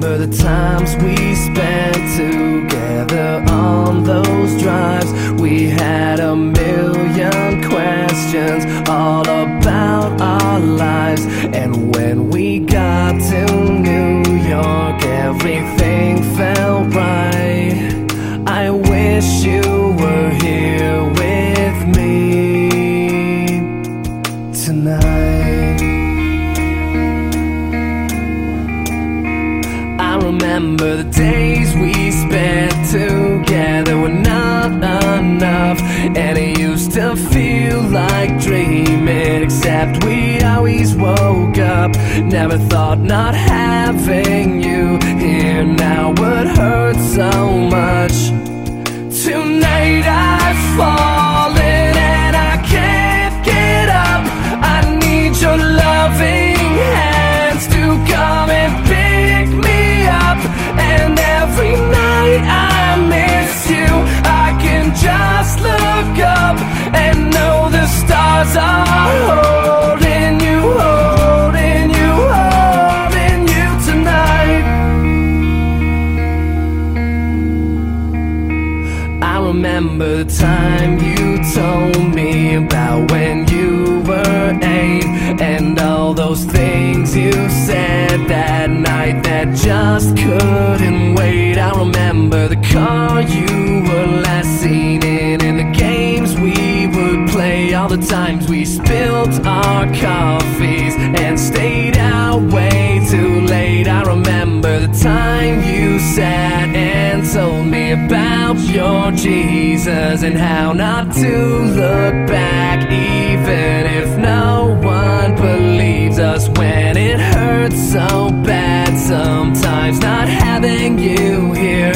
the times we spent together on those drives. We had a million remember the days we spent together were not enough, and it used to feel like dreaming. Except we always woke up. Never thought not having you here now would hurt so much. Stars are holding you, holding you, holding you tonight. I remember the time you told me about when you were eight and all those things you said that night that just couldn't wait. I remember the car you all the times we spilled our coffees and stayed out way too late. I remember the time you sat and told me about your Jesus and how not to look back, even if no one believes us when it hurts so bad. Sometimes not having you here